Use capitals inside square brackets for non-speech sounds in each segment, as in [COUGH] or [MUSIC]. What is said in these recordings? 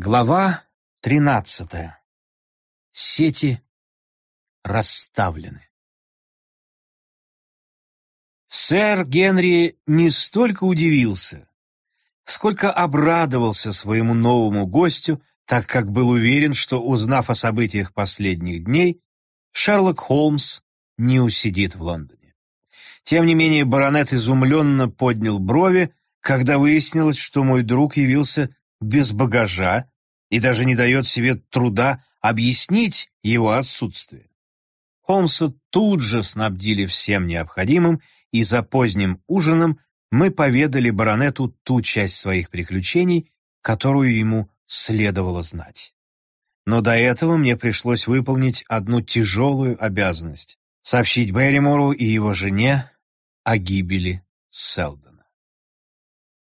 Глава тринадцатая. Сети расставлены. Сэр Генри не столько удивился, сколько обрадовался своему новому гостю, так как был уверен, что, узнав о событиях последних дней, Шерлок Холмс не усидит в Лондоне. Тем не менее, баронет изумленно поднял брови, когда выяснилось, что мой друг явился без багажа и даже не дает себе труда объяснить его отсутствие. Холмса тут же снабдили всем необходимым, и за поздним ужином мы поведали баронету ту часть своих приключений, которую ему следовало знать. Но до этого мне пришлось выполнить одну тяжелую обязанность — сообщить Берримору и его жене о гибели Селдона.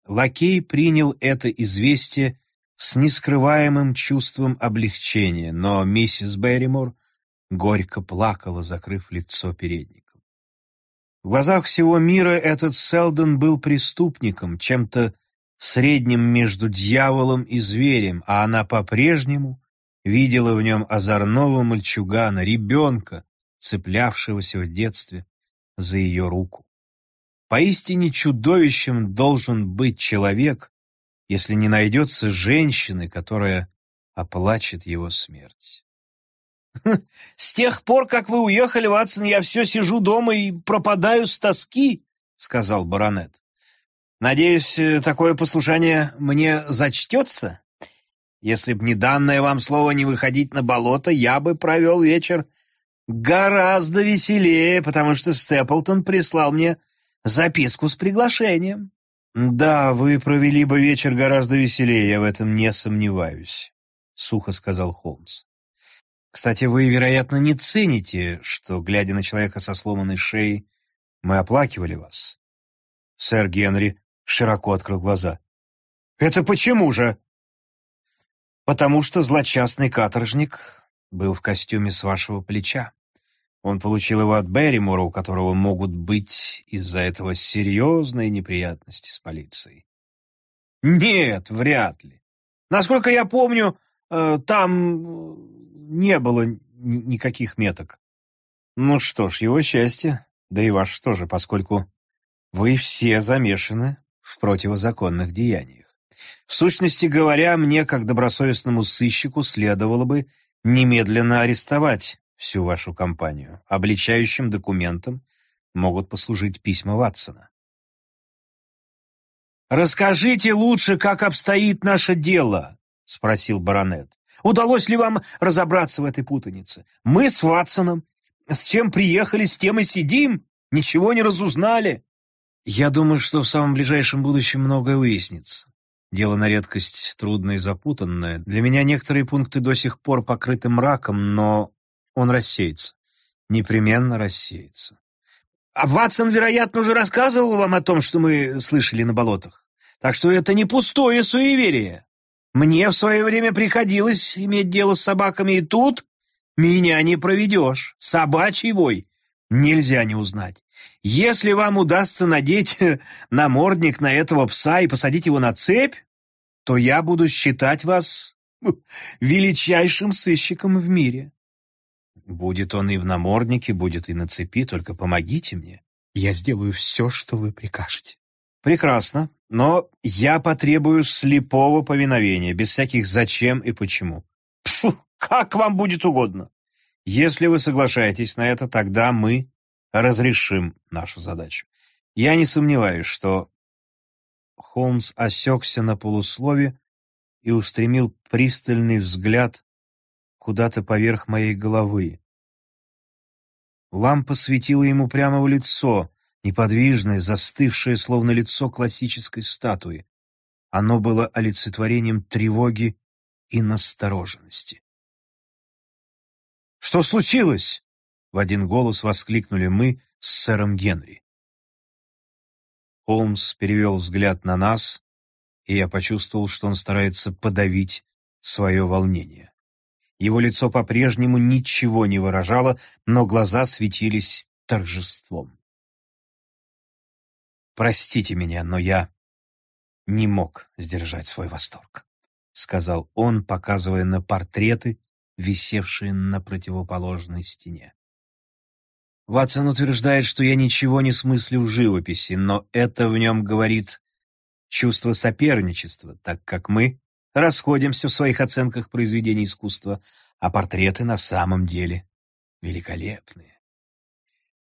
Лакей принял это известие с нескрываемым чувством облегчения, но миссис Берримор горько плакала, закрыв лицо передником. В глазах всего мира этот Селдон был преступником, чем-то средним между дьяволом и зверем, а она по-прежнему видела в нем озорного мальчугана, ребенка, цеплявшегося в детстве за ее руку. Поистине чудовищем должен быть человек, если не найдется женщины, которая оплачет его смерть. [LAUGHS] «С тех пор, как вы уехали, Ватсон, я все сижу дома и пропадаю с тоски», — сказал баронет. «Надеюсь, такое послушание мне зачтется? Если б не данное вам слово не выходить на болото, я бы провел вечер гораздо веселее, потому что Степлтон прислал мне записку с приглашением. «Да, вы провели бы вечер гораздо веселее, я в этом не сомневаюсь», — сухо сказал Холмс. «Кстати, вы, вероятно, не цените, что, глядя на человека со сломанной шеей, мы оплакивали вас». Сэр Генри широко открыл глаза. «Это почему же?» «Потому что злочастный каторжник был в костюме с вашего плеча. Он получил его от Берримора, у которого могут быть из-за этого серьезные неприятности с полицией. Нет, вряд ли. Насколько я помню, э, там э, не было никаких меток. Ну что ж, его счастье, да и ваше тоже, поскольку вы все замешаны в противозаконных деяниях. В сущности говоря, мне, как добросовестному сыщику, следовало бы немедленно арестовать всю вашу компанию. Обличающим документом могут послужить письма Ватсона. «Расскажите лучше, как обстоит наше дело», — спросил баронет. «Удалось ли вам разобраться в этой путанице? Мы с Ватсоном. С чем приехали, с тем и сидим. Ничего не разузнали». «Я думаю, что в самом ближайшем будущем многое выяснится. Дело на редкость трудное и запутанное. Для меня некоторые пункты до сих пор покрыты мраком, но он рассеется. Непременно рассеется. А Ватсон, вероятно, уже рассказывал вам о том, что мы слышали на болотах. Так что это не пустое суеверие. Мне в свое время приходилось иметь дело с собаками, и тут меня не проведешь. Собачий вой нельзя не узнать. Если вам удастся надеть [LAUGHS] намордник на этого пса и посадить его на цепь, то я буду считать вас [LAUGHS] величайшим сыщиком в мире. Будет он и в наморднике, будет и на цепи, только помогите мне. Я сделаю все, что вы прикажете. Прекрасно, но я потребую слепого повиновения, без всяких «зачем» и «почему». Фу, как вам будет угодно. Если вы соглашаетесь на это, тогда мы разрешим нашу задачу. Я не сомневаюсь, что Холмс осекся на полуслове и устремил пристальный взгляд куда-то поверх моей головы. Лампа светила ему прямо в лицо, неподвижное, застывшее, словно лицо классической статуи. Оно было олицетворением тревоги и настороженности. «Что случилось?» — в один голос воскликнули мы с сэром Генри. Холмс перевел взгляд на нас, и я почувствовал, что он старается подавить свое волнение. Его лицо по-прежнему ничего не выражало, но глаза светились торжеством. Простите меня, но я не мог сдержать свой восторг. сказал он, показывая на портреты, висевшие на противоположной стене. Ватсон утверждает, что я ничего не смыслю в живописи, но это в нем говорит чувство соперничества, так как мы расходимся в своих оценках произведений искусства, а портреты на самом деле великолепные.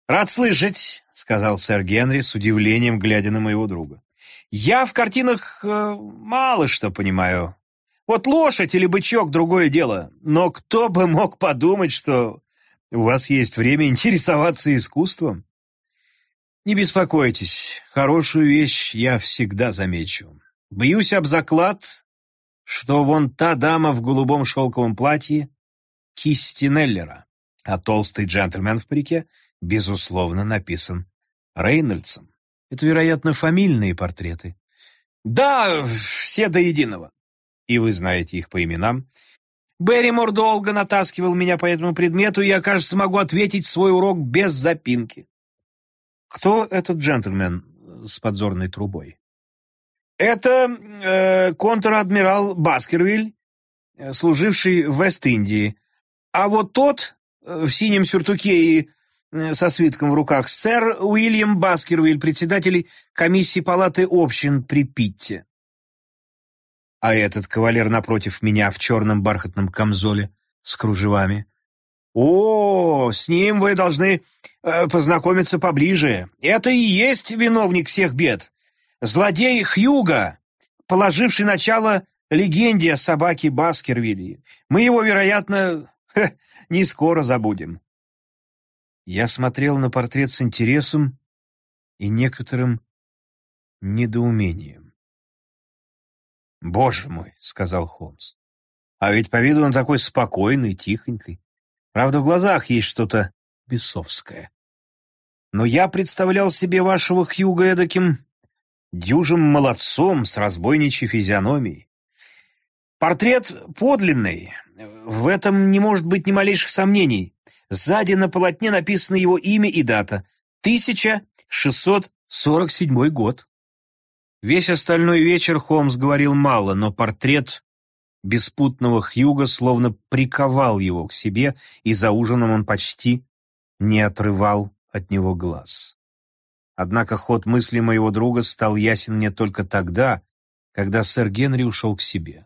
«Рад слышать», — сказал сэр Генри с удивлением, глядя на моего друга. «Я в картинах э, мало что понимаю. Вот лошадь или бычок — другое дело. Но кто бы мог подумать, что у вас есть время интересоваться искусством? Не беспокойтесь, хорошую вещь я всегда замечу. Бьюсь об заклад, что вон та дама в голубом шелковом платье — кисти Неллера, а толстый джентльмен в парике, безусловно, написан Рейнольдсом. Это, вероятно, фамильные портреты. Да, все до единого. И вы знаете их по именам. Берримор долго натаскивал меня по этому предмету, и я, кажется, могу ответить свой урок без запинки. Кто этот джентльмен с подзорной трубой? Это э, контр-адмирал Баскервиль, э, служивший в Вест-Индии. А вот тот э, в синем сюртуке и э, со свитком в руках сэр Уильям Баскервиль, председатель комиссии палаты общин при Питте а этот кавалер напротив меня в черном бархатном камзоле с кружевами. О, с ним вы должны э, познакомиться поближе. Это и есть виновник всех бед. Злодей Хьюга, положивший начало легенде о собаке Баскервилли. Мы его, вероятно, [LAUGHS] ха, не скоро забудем. Я смотрел на портрет с интересом и некоторым недоумением. «Боже мой!» — сказал Холмс. «А ведь по виду он такой спокойный, тихонький. Правда, в глазах есть что-то бесовское. Но я представлял себе вашего Хьюга эдаким дюжим молодцом с разбойничьей физиономией. Портрет подлинный, в этом не может быть ни малейших сомнений. Сзади на полотне написано его имя и дата — 1647 год. Весь остальной вечер Холмс говорил мало, но портрет беспутного Хьюга словно приковал его к себе, и за ужином он почти не отрывал от него глаз. Однако ход мысли моего друга стал ясен мне только тогда, когда сэр Генри ушел к себе.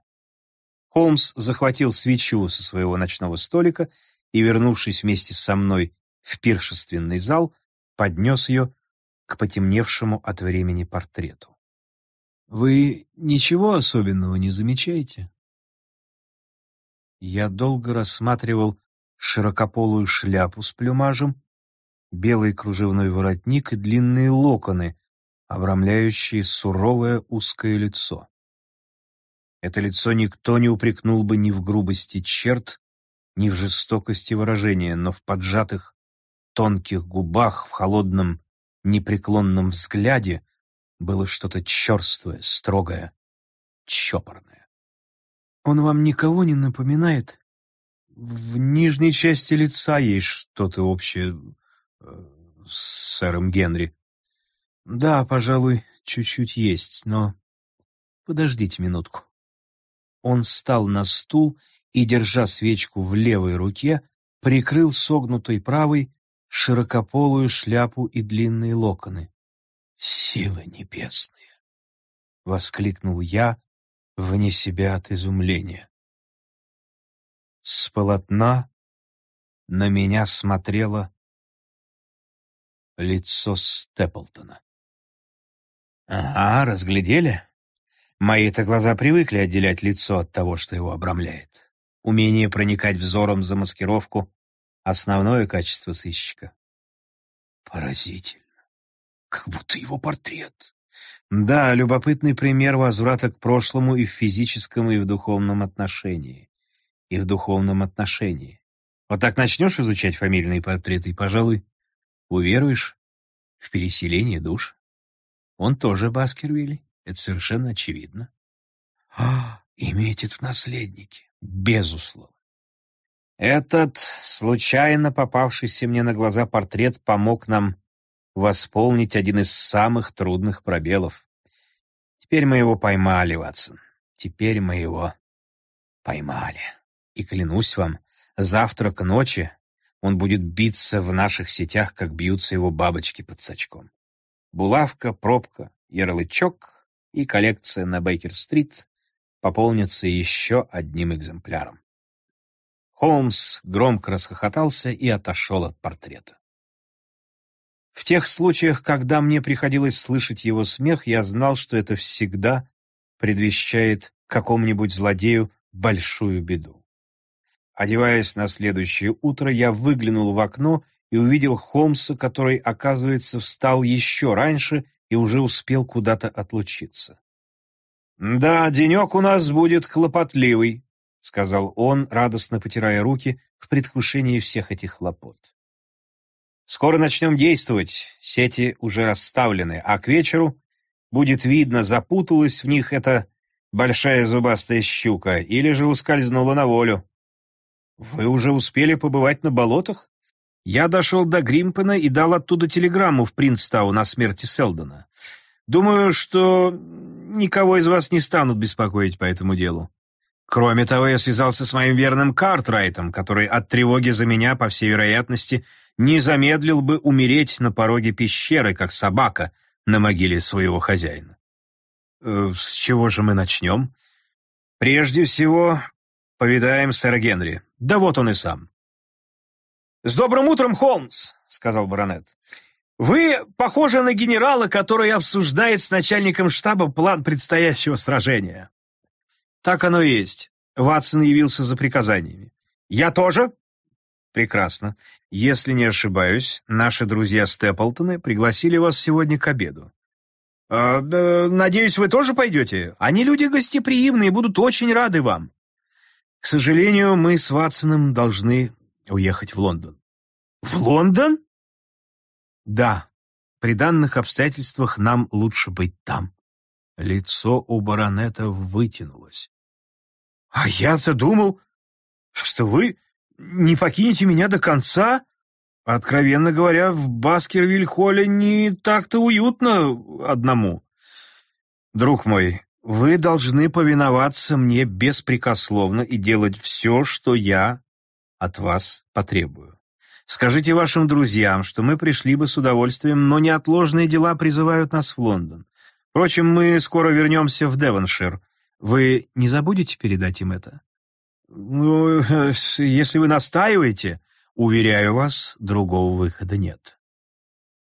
Холмс захватил свечу со своего ночного столика и, вернувшись вместе со мной в пиршественный зал, поднес ее к потемневшему от времени портрету. Вы ничего особенного не замечаете? Я долго рассматривал широкополую шляпу с плюмажем, белый кружевной воротник и длинные локоны, обрамляющие суровое узкое лицо. Это лицо никто не упрекнул бы ни в грубости черт, ни в жестокости выражения, но в поджатых тонких губах, в холодном непреклонном взгляде было что-то черствое, строгое, чопорное. «Он вам никого не напоминает?» «В нижней части лица есть что-то общее с сэром Генри. Да, пожалуй, чуть-чуть есть, но... Подождите минутку». Он встал на стул и, держа свечку в левой руке, прикрыл согнутой правой широкополую шляпу и длинные локоны. «Силы небесные!» — воскликнул я вне себя от изумления. С полотна на меня смотрело лицо Степлтона. «Ага, разглядели? Мои-то глаза привыкли отделять лицо от того, что его обрамляет. Умение проникать взором за маскировку — основное качество сыщика. Поразительно как будто его портрет. Да, любопытный пример возврата к прошлому и в физическом, и в духовном отношении. И в духовном отношении. Вот так начнешь изучать фамильные портреты, и, пожалуй, уверуешь в переселение душ. Он тоже Баскервилли, это совершенно очевидно. А, имеет в наследнике, безусловно. Этот случайно попавшийся мне на глаза портрет помог нам восполнить один из самых трудных пробелов. Теперь мы его поймали, Ватсон. Теперь мы его Поймали. И клянусь вам, завтра к ночи он будет биться в наших сетях, как бьются его бабочки под сачком. Булавка, пробка, ярлычок и коллекция на Бейкер-стрит пополнится еще одним экземпляром. Холмс громко расхохотался и отошел от портрета. В тех случаях, когда мне приходилось слышать его смех, я знал, что это всегда предвещает какому-нибудь злодею большую беду. Одеваясь на следующее утро, я выглянул в окно и увидел Холмса, который, оказывается, встал еще раньше и уже успел куда-то отлучиться. «Да, денек у нас будет хлопотливый», — сказал он, радостно потирая руки в предвкушении всех этих хлопот. «Скоро начнем действовать, сети уже расставлены, а к вечеру будет видно, запуталась в них эта большая зубастая щука или же ускользнула на волю. Вы уже успели побывать на болотах? Я дошел до Гримпена и дал оттуда телеграмму в Принстау на смерти Селдона. Думаю, что никого из вас не станут беспокоить по этому делу. Кроме того, я связался с моим верным Картрайтом, который от тревоги за меня, по всей вероятности, не замедлил бы умереть на пороге пещеры, как собака на могиле своего хозяина. Э, с чего же мы начнем? Прежде всего, повидаем сэра Генри. Да вот он и сам. «С добрым утром, Холмс!» — сказал баронет. «Вы похожи на генерала, который обсуждает с начальником штаба план предстоящего сражения». «Так оно и есть. Ватсон явился за приказаниями». «Я тоже?» «Прекрасно. Если не ошибаюсь, наши друзья Степлтоны пригласили вас сегодня к обеду. «Э, э, «Надеюсь, вы тоже пойдете? Они люди гостеприимные и будут очень рады вам». «К сожалению, мы с Ватсоном должны уехать в Лондон». «В Лондон?» «Да. При данных обстоятельствах нам лучше быть там». Лицо у баронета вытянулось. «А я-то думал, что вы не покинете меня до конца?» Откровенно говоря, в Баскервиль-холле не так-то уютно одному. Друг мой, вы должны повиноваться мне беспрекословно и делать все, что я от вас потребую. Скажите вашим друзьям, что мы пришли бы с удовольствием, но неотложные дела призывают нас в Лондон. Впрочем, мы скоро вернемся в Девоншир. Вы не забудете передать им это? Ну, [LAUGHS] если вы настаиваете, Уверяю вас, другого выхода нет.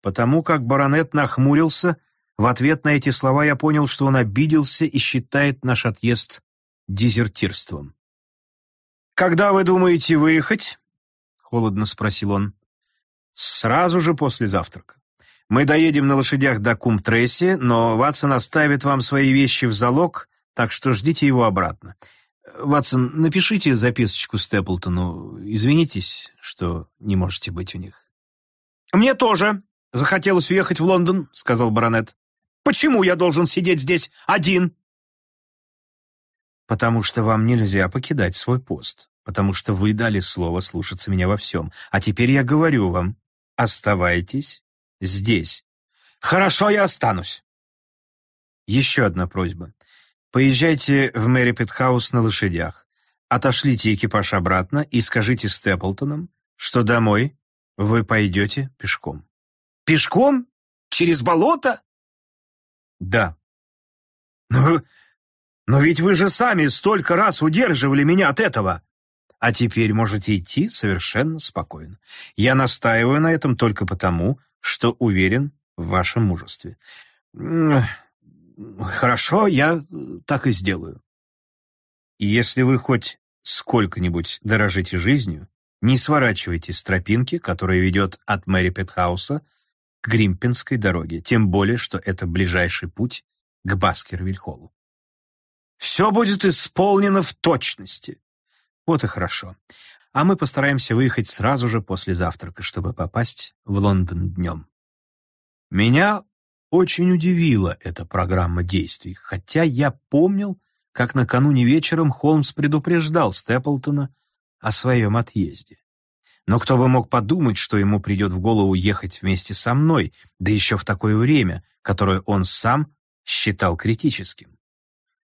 Потому как баронет нахмурился, в ответ на эти слова я понял, что он обиделся и считает наш отъезд дезертирством. «Когда вы думаете выехать?» — холодно спросил он. «Сразу же после завтрака. Мы доедем на лошадях до Кумтресси, но Ватсон оставит вам свои вещи в залог, так что ждите его обратно. Ватсон, напишите записочку Степлтону. Извинитесь, что не можете быть у них. «Мне тоже захотелось уехать в Лондон», — сказал баронет. «Почему я должен сидеть здесь один?» «Потому что вам нельзя покидать свой пост, потому что вы дали слово слушаться меня во всем. А теперь я говорю вам, оставайтесь здесь». «Хорошо, я останусь». Еще одна просьба. Поезжайте в Мэри Питхаус на лошадях, отошлите экипаж обратно и скажите Степлтонам, что домой вы пойдете пешком. Пешком? Через болото? Да. Но, но ведь вы же сами столько раз удерживали меня от этого. А теперь можете идти совершенно спокойно. Я настаиваю на этом только потому, что уверен в вашем мужестве. Хорошо, я так и сделаю. Если вы хоть сколько-нибудь дорожите жизнью, не сворачивайте с тропинки, которая ведет от Мэри Петхауса к Гримпинской дороге, тем более, что это ближайший путь к Баскервиль-холлу. Все будет исполнено в точности. Вот и хорошо. А мы постараемся выехать сразу же после завтрака, чтобы попасть в Лондон днем. Меня очень удивила эта программа действий, хотя я помнил, как накануне вечером Холмс предупреждал Степлтона о своем отъезде. Но кто бы мог подумать, что ему придет в голову ехать вместе со мной, да еще в такое время, которое он сам считал критическим.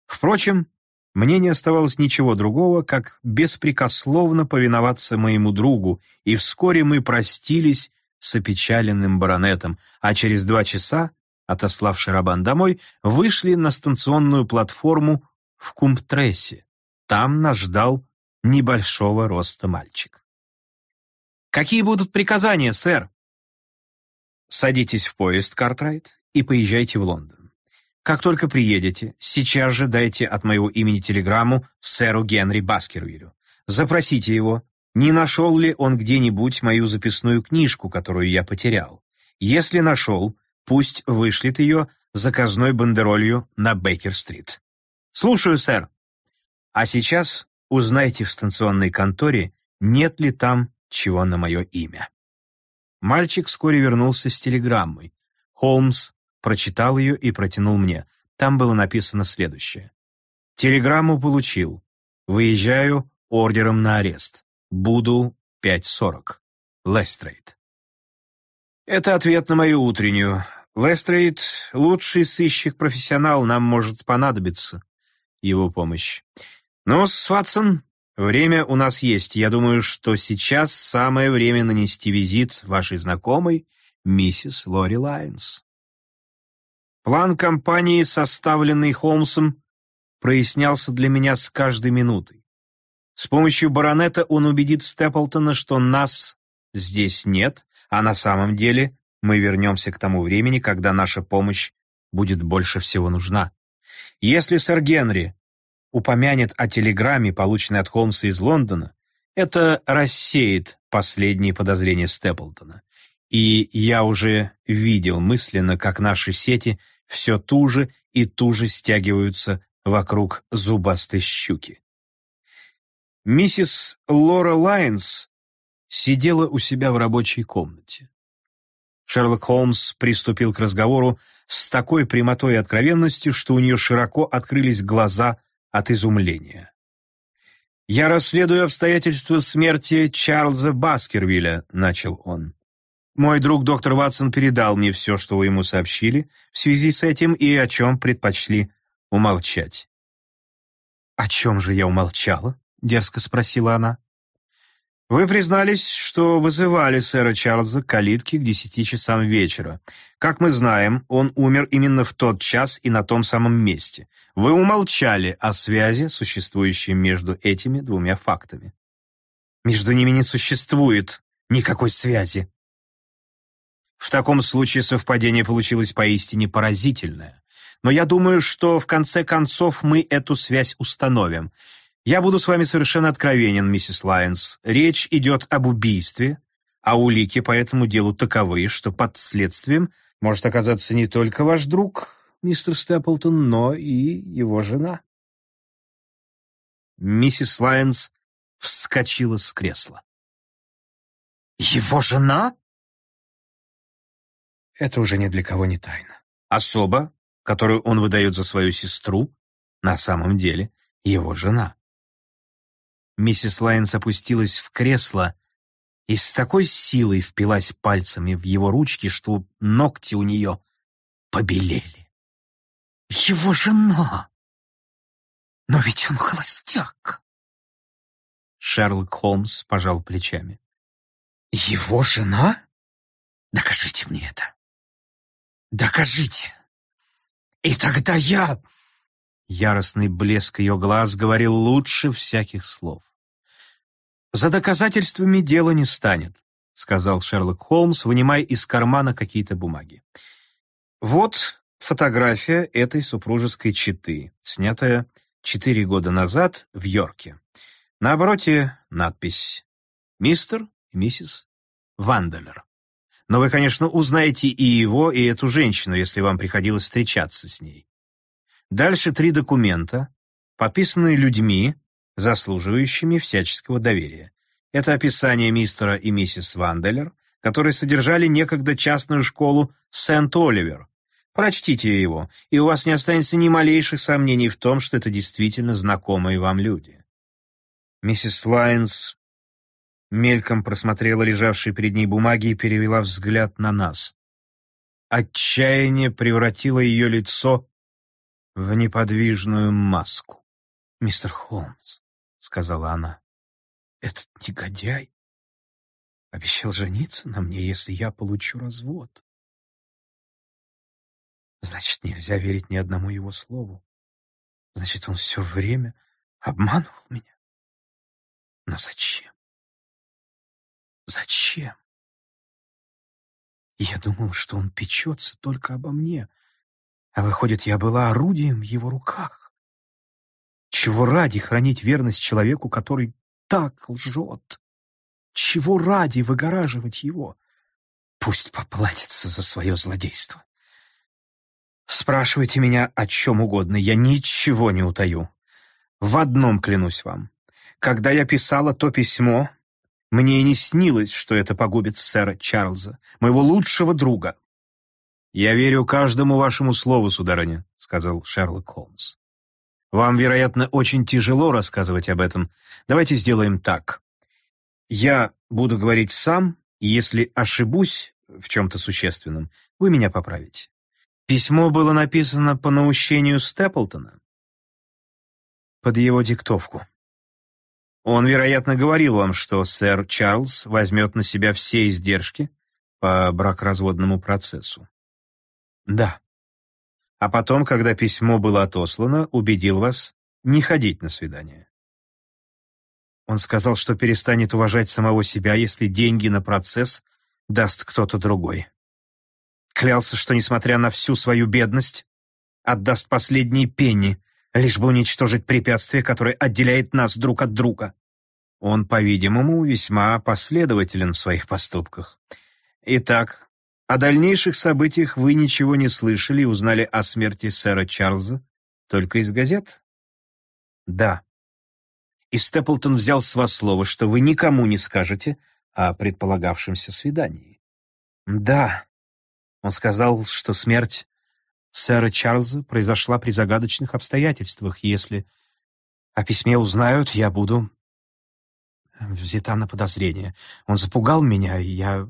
Впрочем, Мне не оставалось ничего другого, как беспрекословно повиноваться моему другу, и вскоре мы простились с опечаленным баронетом, а через два часа, отослав Шарабан домой, вышли на станционную платформу в Кумптрессе. Там нас ждал небольшого роста мальчик. «Какие будут приказания, сэр?» «Садитесь в поезд, Картрайт, и поезжайте в Лондон. Как только приедете, сейчас же дайте от моего имени телеграмму сэру Генри Баскервилю. Запросите его, не нашел ли он где-нибудь мою записную книжку, которую я потерял. Если нашел, пусть вышлет ее заказной бандеролью на Бейкер-стрит. Слушаю, сэр. А сейчас узнайте в станционной конторе, нет ли там чего на мое имя. Мальчик вскоре вернулся с телеграммой. Холмс прочитал ее и протянул мне. Там было написано следующее. «Телеграмму получил. Выезжаю ордером на арест. Буду 5.40. Лестрейд». Это ответ на мою утреннюю. Лестрейд — лучший сыщик-профессионал, нам может понадобиться его помощь. Ну-с, Ватсон, время у нас есть. Я думаю, что сейчас самое время нанести визит вашей знакомой, миссис Лоре Лайонс. План кампании, составленный Холмсом, прояснялся для меня с каждой минутой. С помощью баронета он убедит Степлтона, что нас здесь нет, а на самом деле мы вернемся к тому времени, когда наша помощь будет больше всего нужна. Если сэр Генри упомянет о телеграмме, полученной от Холмса из Лондона, это рассеет последние подозрения Степлтона. И я уже видел мысленно, как наши сети – все туже и туже стягиваются вокруг зубастой щуки. Миссис Лора Лайнс сидела у себя в рабочей комнате. Шерлок Холмс приступил к разговору с такой прямотой и откровенностью, что у нее широко открылись глаза от изумления. «Я расследую обстоятельства смерти Чарльза Баскервилля», — начал он. Мой друг доктор Ватсон передал мне все, что вы ему сообщили в связи с этим и о чем предпочли умолчать. «О чем же я умолчала?» — дерзко спросила она. «Вы признались, что вызывали сэра Чарльза к калитке к десяти часам вечера. Как мы знаем, он умер именно в тот час и на том самом месте. Вы умолчали о связи, существующей между этими двумя фактами». «Между ними не существует никакой связи», в таком случае совпадение получилось поистине поразительное. Но я думаю, что в конце концов мы эту связь установим. Я буду с вами совершенно откровенен, миссис Лайонс. Речь идет об убийстве, а улики по этому делу таковы, что под следствием может оказаться не только ваш друг, мистер Степлтон, но и его жена. Миссис Лайонс вскочила с кресла. «Его жена?» Это уже ни для кого не тайна. Особа, которую он выдает за свою сестру, на самом деле его жена. Миссис Лайнс опустилась в кресло и с такой силой впилась пальцами в его ручки, что ногти у нее побелели. «Его жена! Но ведь он холостяк!» Шерлок Холмс пожал плечами. «Его жена? Докажите мне это!» Докажите. И тогда я...» Яростный блеск ее глаз говорил лучше всяких слов. «За доказательствами дело не станет», — сказал Шерлок Холмс, вынимая из кармана какие-то бумаги. «Вот фотография этой супружеской четы, снятая четыре года назад в Йорке. На обороте надпись «Мистер и миссис Ванделер». Но вы, конечно, узнаете и его, и эту женщину, если вам приходилось встречаться с ней. Дальше три документа, подписанные людьми, заслуживающими всяческого доверия. Это описание мистера и миссис Ванделер, которые содержали некогда частную школу Сент-Оливер. Прочтите его, и у вас не останется ни малейших сомнений в том, что это действительно знакомые вам люди. Миссис Лайнс мельком просмотрела лежавшие перед ней бумаги и перевела взгляд на нас. Отчаяние превратило ее лицо в неподвижную маску. «Мистер Холмс», — сказала она, — «этот негодяй обещал жениться на мне, если я получу развод. Значит, нельзя верить ни одному его слову. Значит, он все время обманывал меня. Но зачем? Зачем? Я думал, что он печется только обо мне, а выходит, я была орудием в его руках. Чего ради хранить верность человеку, который так лжет? Чего ради выгораживать его? Пусть поплатится за свое злодейство. Спрашивайте меня о чем угодно, я ничего не утаю. В одном клянусь вам. Когда я писала то письмо, мне и не снилось, что это погубит сэра Чарльза, моего лучшего друга. «Я верю каждому вашему слову, сударыня», — сказал Шерлок Холмс. «Вам, вероятно, очень тяжело рассказывать об этом. Давайте сделаем так. Я буду говорить сам, и если ошибусь в чем-то существенном, вы меня поправите. Письмо было написано по наущению Степлтона. Под его диктовку. Он, вероятно, говорил вам, что сэр Чарльз возьмет на себя все издержки по бракоразводному процессу. Да. А потом, когда письмо было отослано, убедил вас не ходить на свидание. Он сказал, что перестанет уважать самого себя, если деньги на процесс даст кто-то другой. Клялся, что, несмотря на всю свою бедность, отдаст последние пенни, лишь бы уничтожить препятствие, которое отделяет нас друг от друга. Он, по-видимому, весьма последователен в своих поступках. Итак, о дальнейших событиях вы ничего не слышали и узнали о смерти сэра Чарльза только из газет? Да. И Степлтон взял с вас слово, что вы никому не скажете о предполагавшемся свидании. Да. Он сказал, что смерть сэра Чарльза произошла при загадочных обстоятельствах. Если о письме узнают, я буду взята на подозрение. Он запугал меня, и я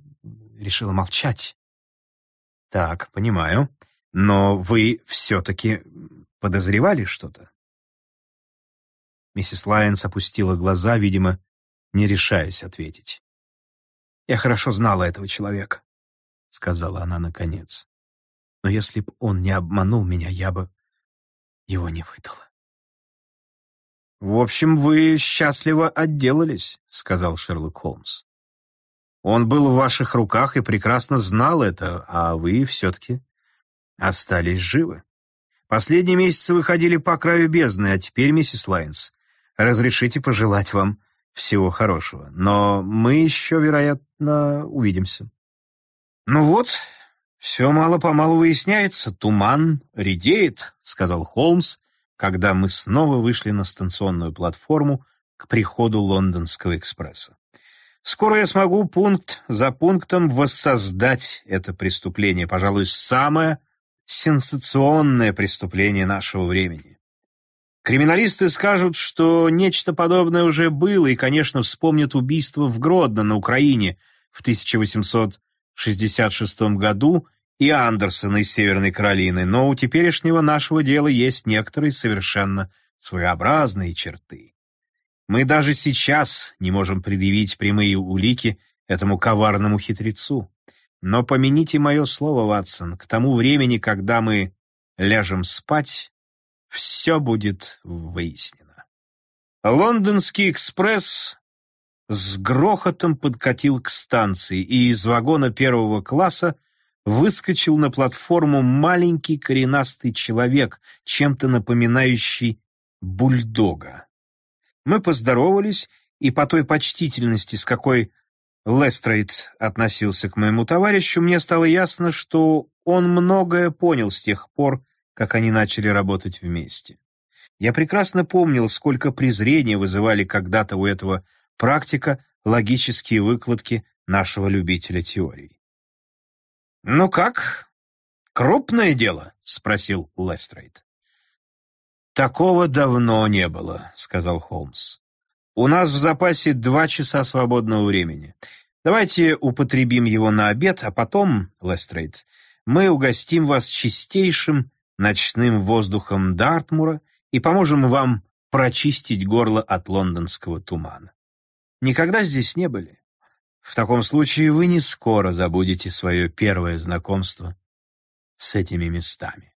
решила молчать. Так, понимаю. Но вы все-таки подозревали что-то? Миссис Лайонс опустила глаза, видимо, не решаясь ответить. «Я хорошо знала этого человека», — сказала она наконец. «Но если б он не обманул меня, я бы его не выдала». «В общем, вы счастливо отделались», — сказал Шерлок Холмс. «Он был в ваших руках и прекрасно знал это, а вы все-таки остались живы. Последние месяцы вы ходили по краю бездны, а теперь, миссис Лайнс, разрешите пожелать вам всего хорошего. Но мы еще, вероятно, увидимся». «Ну вот, все мало-помалу выясняется, туман редеет», — сказал Холмс, когда мы снова вышли на станционную платформу к приходу лондонского экспресса. Скоро я смогу пункт за пунктом воссоздать это преступление, пожалуй, самое сенсационное преступление нашего времени. Криминалисты скажут, что нечто подобное уже было, и, конечно, вспомнят убийство в Гродно на Украине в 1866 году и Андерсона из Северной Каролины, но у теперешнего нашего дела есть некоторые совершенно своеобразные черты. Мы даже сейчас не можем предъявить прямые улики этому коварному хитрецу. Но помяните мое слово, Ватсон, к тому времени, когда мы ляжем спать, все будет выяснено. Лондонский экспресс с грохотом подкатил к станции, и из вагона первого класса выскочил на платформу маленький коренастый человек, чем-то напоминающий бульдога. Мы поздоровались, и по той почтительности, с какой Лестрейд относился к моему товарищу, мне стало ясно, что он многое понял с тех пор, как они начали работать вместе. Я прекрасно помнил, сколько презрения вызывали когда-то у этого практика логические выкладки нашего любителя теорий. «Ну как? Крупное дело?» — спросил Лестрейд. «Такого давно не было», — сказал Холмс. «У нас в запасе два часа свободного времени. Давайте употребим его на обед, а потом, Лестрейд, мы угостим вас чистейшим ночным воздухом Дартмура и поможем вам прочистить горло от лондонского тумана. Никогда здесь не были. В таком случае вы не скоро забудете свое первое знакомство с этими местами.